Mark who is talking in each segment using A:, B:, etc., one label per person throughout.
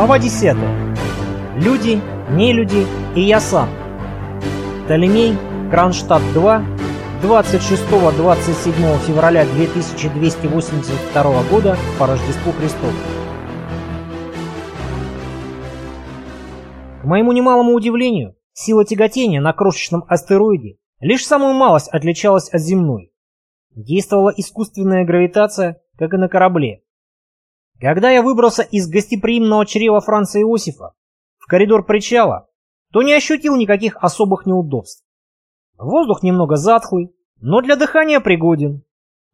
A: Глава 10. Люди, нелюди и я сам. Толемей, Кронштадт-2, 26-27 февраля 2282 года по Рождеству Христову. К моему немалому удивлению, сила тяготения на крошечном астероиде лишь самую малость отличалась от земной. Действовала искусственная гравитация, как и на корабле, когда я выбрался из гостеприимного чрева Франца Иосифа в коридор причала, то не ощутил никаких особых неудобств. Воздух немного затхлый, но для дыхания пригоден.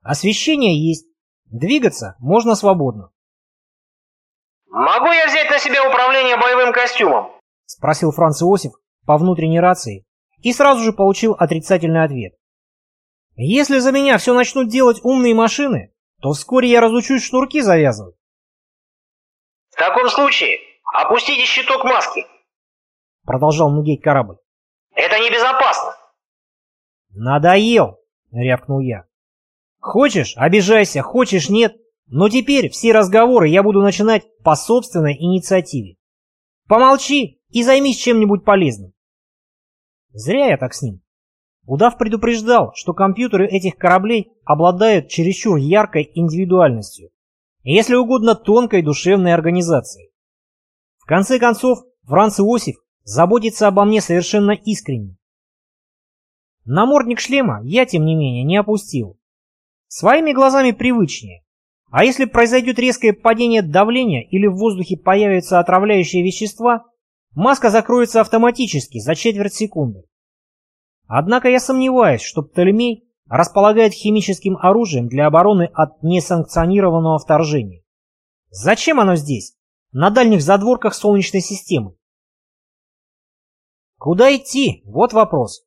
A: Освещение есть, двигаться можно свободно.
B: «Могу я взять на себя управление боевым костюмом?»
A: — спросил Франц Иосиф по внутренней рации и сразу же получил отрицательный ответ. «Если за меня все начнут делать умные машины, то вскоре я разучусь шнурки завязывать.
B: В таком случае опустите щиток маски.
A: Продолжал нудеть корабль.
B: Это небезопасно.
A: Надоел, рявкнул я. Хочешь, обижайся, хочешь, нет. Но теперь все разговоры я буду начинать по собственной инициативе. Помолчи и займись чем-нибудь полезным. Зря я так с ним. Удав предупреждал, что компьютеры этих кораблей обладают чересчур яркой индивидуальностью если угодно тонкой душевной организацией. В конце концов, Франц Иосиф заботится обо мне совершенно искренне. Намордник шлема я, тем не менее, не опустил. Своими глазами привычнее. А если произойдет резкое падение давления или в воздухе появятся отравляющие вещества, маска закроется автоматически за четверть секунды. Однако я сомневаюсь, что Птолемей располагает химическим оружием для обороны от несанкционированного вторжения. Зачем оно здесь, на дальних задворках Солнечной системы? Куда идти? Вот вопрос.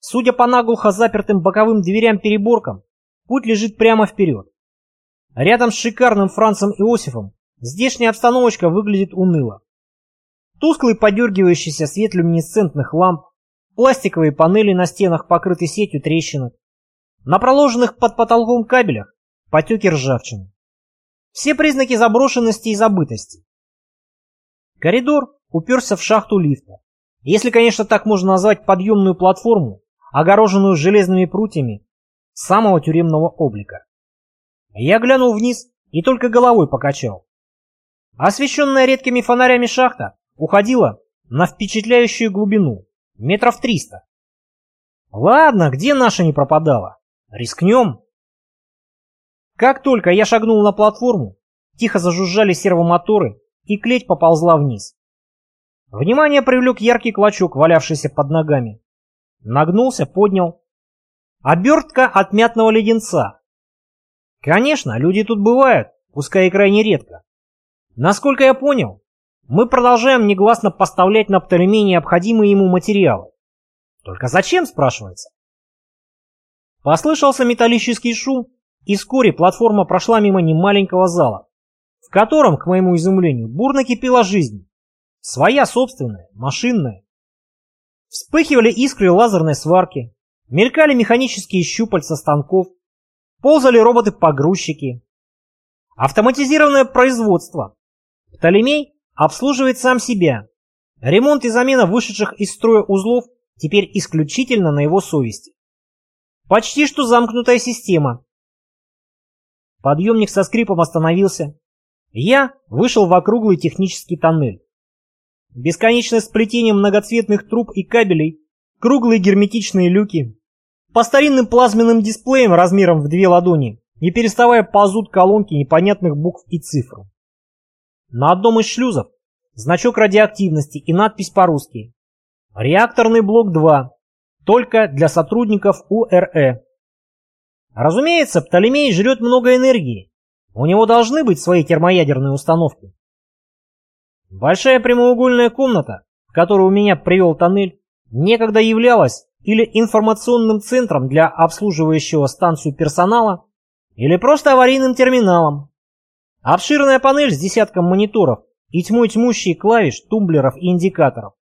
A: Судя по наглухо запертым боковым дверям-переборкам, путь лежит прямо вперед. Рядом с шикарным Францем Иосифом здешняя обстановочка выглядит уныло. Тусклый подергивающийся свет люминесцентных ламп, пластиковые панели на стенах покрыты сетью трещинок, на проложенных под потолком кабелях потеки ржавчины. Все признаки заброшенности и забытости. Коридор уперся в шахту лифта. Если, конечно, так можно назвать подъемную платформу, огороженную железными прутьями самого тюремного облика. Я глянул вниз и только головой покачал. Освещенная редкими фонарями шахта уходила на впечатляющую глубину, метров триста. Ладно, где наша не пропадала? Рискнем? Как только я шагнул на платформу, тихо зажужжали сервомоторы, и клеть поползла вниз. Внимание привлек яркий клочок, валявшийся под ногами. Нагнулся, поднял. Обертка от мятного леденца. Конечно, люди тут бывают, пускай и крайне редко. Насколько я понял, мы продолжаем негласно поставлять на Птолемей необходимые ему материалы. Только зачем, спрашивается? Послышался металлический шум, и вскоре платформа прошла мимо немаленького зала, в котором, к моему изумлению, бурно кипела жизнь. Своя собственная, машинная. Вспыхивали искры лазерной сварки, мелькали механические щупальца станков, ползали роботы-погрузчики. Автоматизированное производство. Птолемей обслуживает сам себя. Ремонт и замена вышедших из строя узлов теперь исключительно на его совести. Почти что замкнутая система. Подъемник со скрипом остановился. Я вышел в округлый технический тоннель. Бесконечное сплетение многоцветных труб и кабелей, круглые герметичные люки. По старинным плазменным дисплеям размером в две ладони, не переставая ползут колонки непонятных букв и цифр. На одном из шлюзов значок радиоактивности и надпись по-русски. Реакторный блок 2 только для сотрудников УРЭ. Разумеется, Птолемей жрет много энергии. У него должны быть свои термоядерные установки. Большая прямоугольная комната, в которую меня привел тоннель, некогда являлась или информационным центром для обслуживающего станцию персонала, или просто аварийным терминалом. Обширная панель с десятком мониторов и тьмой тьмущей клавиш, тумблеров и индикаторов.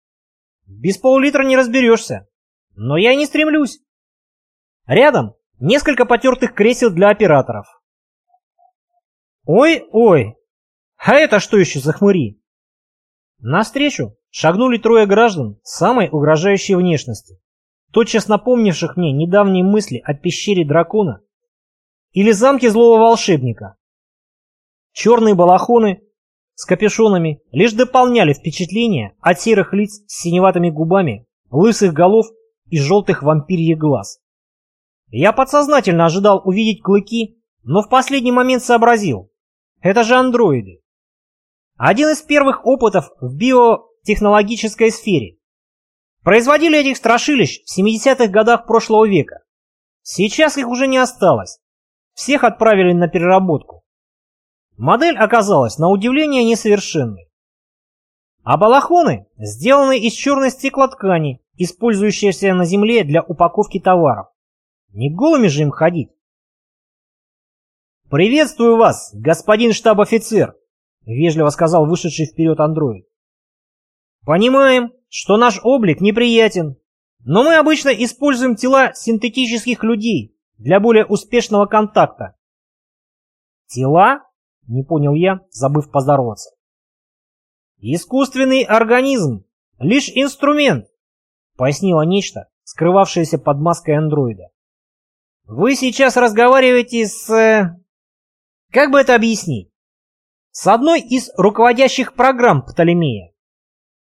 A: Без пол-литра не разберешься. Но я не стремлюсь. Рядом несколько потертых кресел для операторов. Ой-ой, а это что еще за хмыри? Навстречу шагнули трое граждан самой угрожающей внешности, тотчас напомнивших мне недавние мысли о пещере дракона или замке злого волшебника. Черные балахоны с капюшонами лишь дополняли впечатление от серых лиц с синеватыми губами, лысых голов и желтых вампирьих глаз. Я подсознательно ожидал увидеть клыки, но в последний момент сообразил. Это же андроиды. Один из первых опытов в биотехнологической сфере. Производили этих страшилищ в 70-х годах прошлого века. Сейчас их уже не осталось. Всех отправили на переработку. Модель оказалась на удивление несовершенной. А балахоны сделаны из черной стеклоткани, использующейся на земле для упаковки товаров. Не голыми же им ходить. «Приветствую вас, господин штаб-офицер», — вежливо сказал вышедший вперед андроид. «Понимаем, что наш облик неприятен, но мы обычно используем тела синтетических людей для более успешного контакта». «Тела?» — не понял я, забыв поздороваться. «Искусственный организм — лишь инструмент», — пояснило нечто, скрывавшееся под маской андроида. «Вы сейчас разговариваете с... Э, как бы это объяснить? С одной из руководящих программ Птолемея,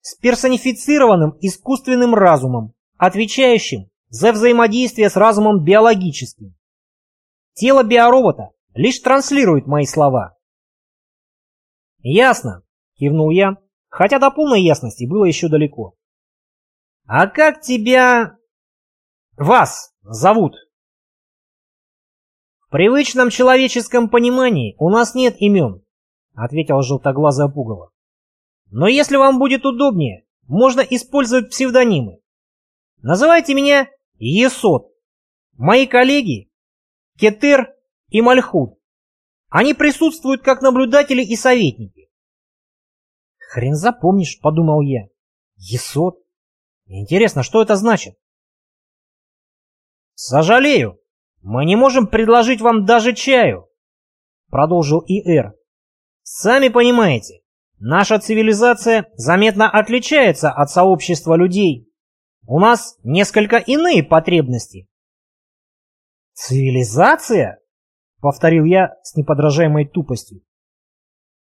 A: с персонифицированным искусственным разумом, отвечающим за взаимодействие с разумом биологическим. Тело биоробота лишь транслирует мои слова. «Ясно», — кивнул я, хотя до полной ясности было еще далеко. «А как тебя... вас зовут?» «В привычном человеческом понимании у нас нет имен», ответил желтоглазая пугало. Но если вам будет удобнее, можно использовать псевдонимы. Называйте меня Есот. Мои коллеги Кетер и Мальхут. Они присутствуют как наблюдатели и советники. Хрен запомнишь, подумал я. Есот. Интересно, что это значит? Сожалею, мы не можем предложить вам даже чаю, продолжил И.Р. Сами понимаете, наша цивилизация заметно отличается от сообщества людей. У нас несколько иные потребности. «Цивилизация?» — повторил я с неподражаемой тупостью.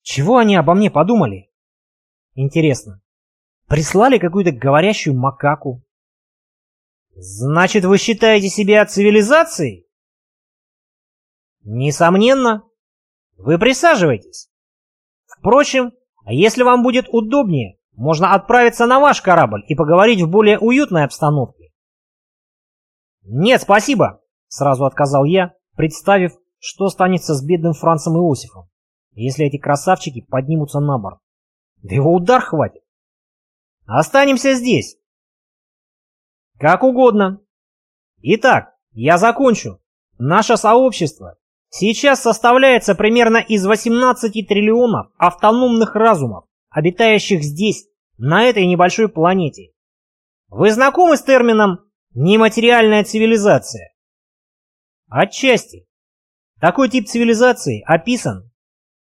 A: «Чего они обо мне подумали?» «Интересно, прислали какую-то говорящую макаку?» «Значит, вы считаете себя цивилизацией?» «Несомненно. Вы присаживайтесь. Впрочем, если вам будет удобнее, можно отправиться на ваш корабль и поговорить в более уютной обстановке. Нет, спасибо, сразу отказал я, представив, что станется с бедным Францем Иосифом, если эти красавчики поднимутся на борт. Да его удар хватит. Останемся здесь. Как угодно. Итак, я закончу. Наше сообщество сейчас составляется примерно из 18 триллионов автономных разумов, обитающих здесь, на этой небольшой планете. Вы знакомы с термином «нематериальная цивилизация»? Отчасти. Такой тип цивилизации описан.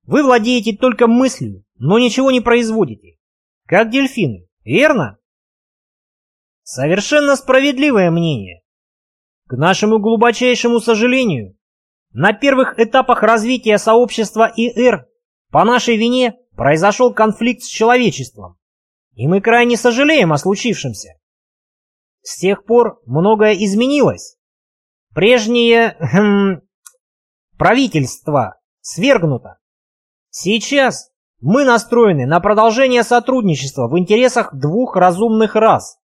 A: Вы владеете только мыслью, но ничего не производите. Как дельфины, верно? Совершенно справедливое мнение. К нашему глубочайшему сожалению, на первых этапах развития сообщества ИР по нашей вине произошел конфликт с человечеством, и мы крайне сожалеем о случившемся. С тех пор многое изменилось. Прежнее хм, правительство свергнуто. Сейчас мы настроены на продолжение сотрудничества в интересах двух разумных рас.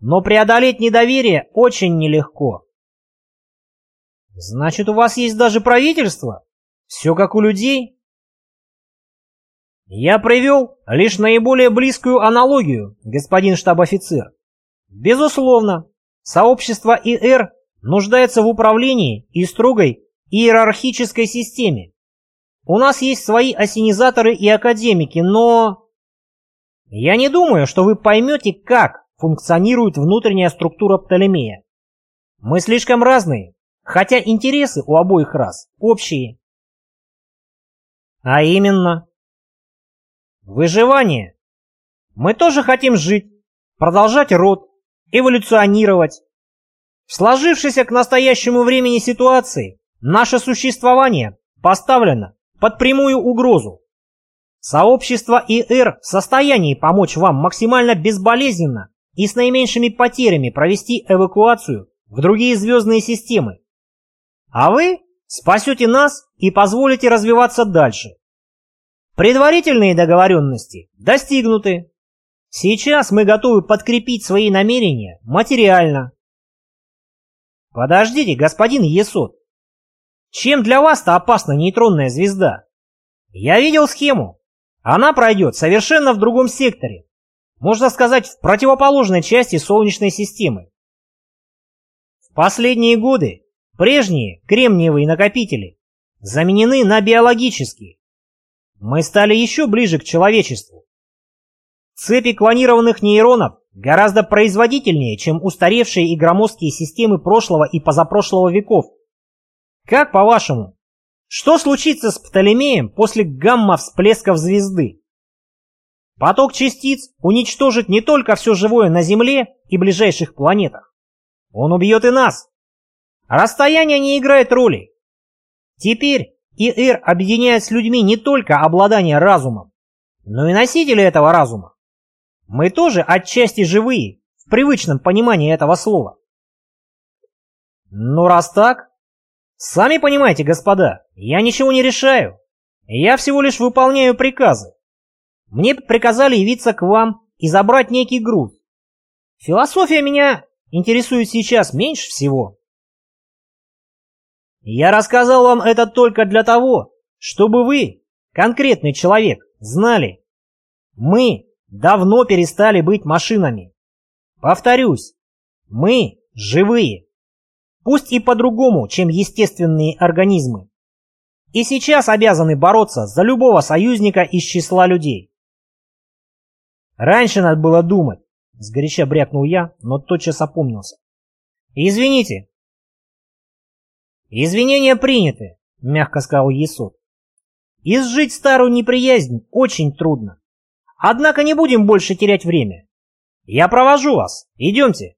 A: Но преодолеть недоверие очень нелегко. Значит, у вас есть даже правительство? Все как у людей? Я привел лишь наиболее близкую аналогию, господин штаб-офицер. Безусловно, сообщество ИР нуждается в управлении и строгой иерархической системе. У нас есть свои осенизаторы и академики, но... Я не думаю, что вы поймете, как функционирует внутренняя структура Птолемея. Мы слишком разные, хотя интересы у обоих рас общие. А именно, выживание. Мы тоже хотим жить, продолжать род, эволюционировать. В сложившейся к настоящему времени ситуации наше существование поставлено под прямую угрозу. Сообщество ИР в состоянии помочь вам максимально безболезненно и с наименьшими потерями провести эвакуацию в другие звездные системы. А вы спасете нас и позволите развиваться дальше. Предварительные договоренности достигнуты. Сейчас мы готовы подкрепить свои намерения материально. Подождите, господин Есот. Чем для вас-то опасна нейтронная звезда? Я видел схему. Она пройдет совершенно в другом секторе. Можно сказать, в противоположной части Солнечной системы. В последние годы прежние кремниевые накопители заменены на биологические. Мы стали еще ближе к человечеству. Цепи клонированных нейронов гораздо производительнее, чем устаревшие и громоздкие системы прошлого и позапрошлого веков. Как по-вашему, что случится с Птолемеем после гамма-всплесков звезды? Поток частиц уничтожит не только все живое на Земле и ближайших планетах. Он убьет и нас. Расстояние не играет роли. Теперь ИР объединяет с людьми не только обладание разумом, но и носители этого разума. Мы тоже отчасти живые, в привычном понимании этого слова. Ну раз так, сами понимаете, господа, я ничего не решаю. Я всего лишь выполняю приказы. Мне приказали явиться к вам и забрать некий груз. Философия меня интересует сейчас меньше всего. Я рассказал вам это только для того, чтобы вы, конкретный человек, знали. Мы давно перестали быть машинами. Повторюсь, мы живые. Пусть и по-другому, чем естественные организмы. И сейчас обязаны бороться за любого союзника из числа людей. Раньше надо было думать, сгоряча брякнул я, но тотчас опомнился. Извините. Извинения приняты, мягко сказал Есот. Изжить старую неприязнь очень трудно. Однако не будем больше терять время. Я провожу вас. Идемте.